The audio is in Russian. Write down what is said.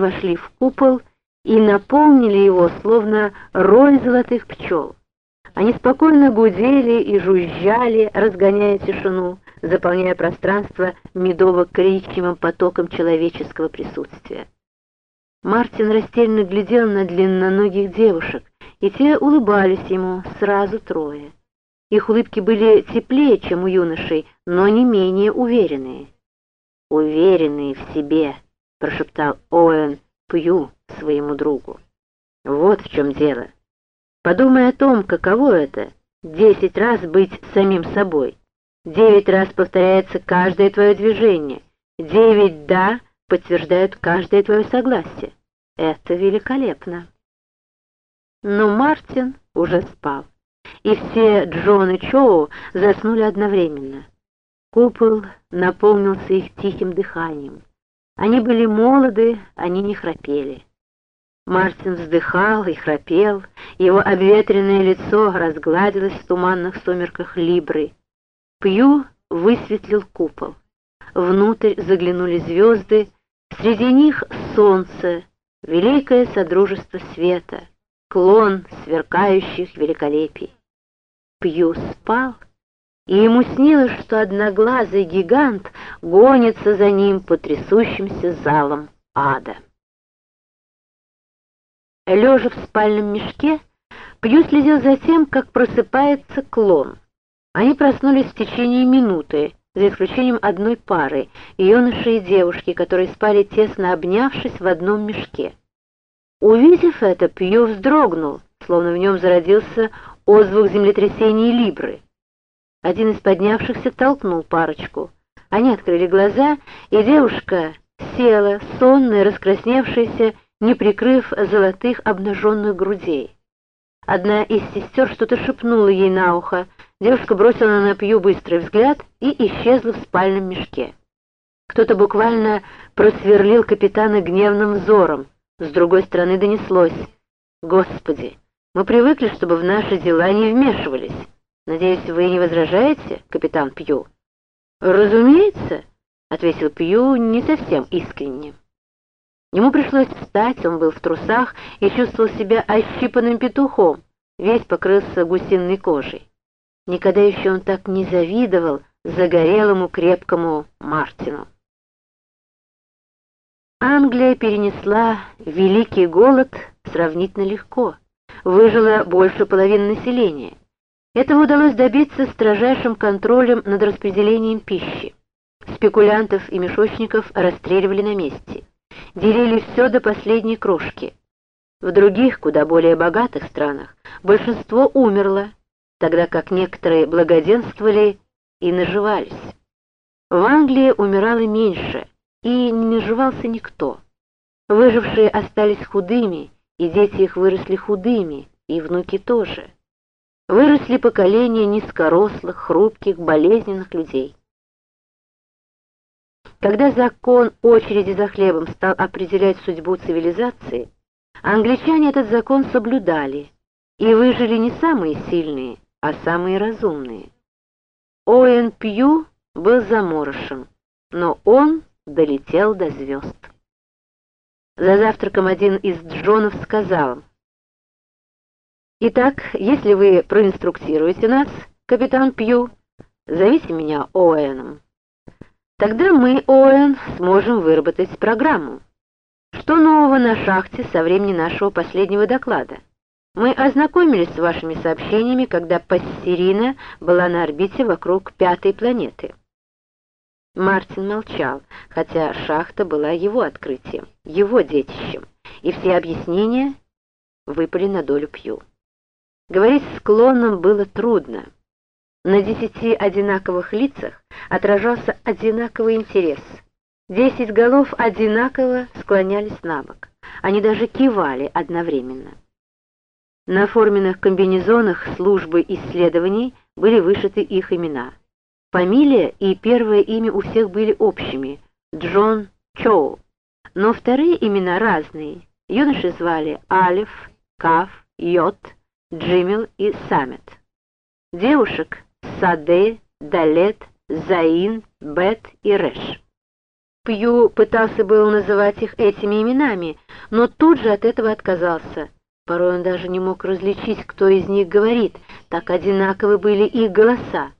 вошли в купол и наполнили его, словно рой золотых пчел. Они спокойно гудели и жужжали, разгоняя тишину, заполняя пространство медово-коричневым потоком человеческого присутствия. Мартин растерянно глядел на длинноногих девушек, и те улыбались ему сразу трое. Их улыбки были теплее, чем у юношей, но не менее уверенные. «Уверенные в себе», — прошептал Оуэн Пью своему другу. «Вот в чем дело. Подумай о том, каково это — десять раз быть самим собой. Девять раз повторяется каждое твое движение. Девять «да» подтверждают каждое твое согласие. Это великолепно. Но Мартин уже спал, и все Джон и Чоу заснули одновременно. Купол наполнился их тихим дыханием. Они были молоды, они не храпели. Мартин вздыхал и храпел, его обветренное лицо разгладилось в туманных сумерках Либры. Пью высветлил купол. Внутрь заглянули звезды, среди них солнце, великое содружество света, клон сверкающих великолепий. Пью спал, и ему снилось, что одноглазый гигант гонится за ним по трясущимся залам ада. Лежа в спальном мешке, Пью следил за тем, как просыпается клон. Они проснулись в течение минуты, за исключением одной пары, юноши и девушки, которые спали тесно обнявшись в одном мешке. Увидев это, Пью вздрогнул, словно в нем зародился отзвук землетрясения Либры. Один из поднявшихся толкнул парочку. Они открыли глаза, и девушка села, сонная, раскрасневшаяся, не прикрыв золотых обнаженных грудей. Одна из сестер что-то шепнула ей на ухо, Девушка бросила на Пью быстрый взгляд и исчезла в спальном мешке. Кто-то буквально просверлил капитана гневным взором. С другой стороны донеслось. «Господи, мы привыкли, чтобы в наши дела не вмешивались. Надеюсь, вы не возражаете, капитан Пью?» «Разумеется», — ответил Пью не совсем искренне. Ему пришлось встать, он был в трусах и чувствовал себя ощипанным петухом, весь покрылся гусиной кожей. Никогда еще он так не завидовал загорелому крепкому Мартину. Англия перенесла великий голод сравнительно легко, выжила больше половины населения. Этого удалось добиться строжайшим контролем над распределением пищи. Спекулянтов и мешочников расстреливали на месте. Делили все до последней крошки. В других, куда более богатых странах, большинство умерло, тогда как некоторые благоденствовали и наживались. В Англии умирало меньше, и не наживался никто. Выжившие остались худыми, и дети их выросли худыми, и внуки тоже. Выросли поколения низкорослых, хрупких, болезненных людей. Когда закон очереди за хлебом стал определять судьбу цивилизации, англичане этот закон соблюдали, и выжили не самые сильные, а самые разумные. Оуэн Пью был заморышем, но он долетел до звезд. За завтраком один из Джонов сказал, «Итак, если вы проинструктируете нас, капитан Пью, зовите меня Оуэном. Тогда мы, Оуэн, сможем выработать программу. Что нового на шахте со времени нашего последнего доклада?» Мы ознакомились с вашими сообщениями, когда Пассерина была на орбите вокруг пятой планеты. Мартин молчал, хотя шахта была его открытием, его детищем, и все объяснения выпали на долю Пью. Говорить с клоном было трудно. На десяти одинаковых лицах отражался одинаковый интерес. Десять голов одинаково склонялись на бок. Они даже кивали одновременно. На форменных комбинезонах службы исследований были вышиты их имена. Фамилия и первое имя у всех были общими — Джон Чоу. Но вторые имена разные. Юноши звали Алиф, Каф, Йот, Джимил и Самет. Девушек — Саде, Далет, Заин, Бет и Рэш. Пью пытался было называть их этими именами, но тут же от этого отказался. Порой он даже не мог различить, кто из них говорит, так одинаковы были их голоса.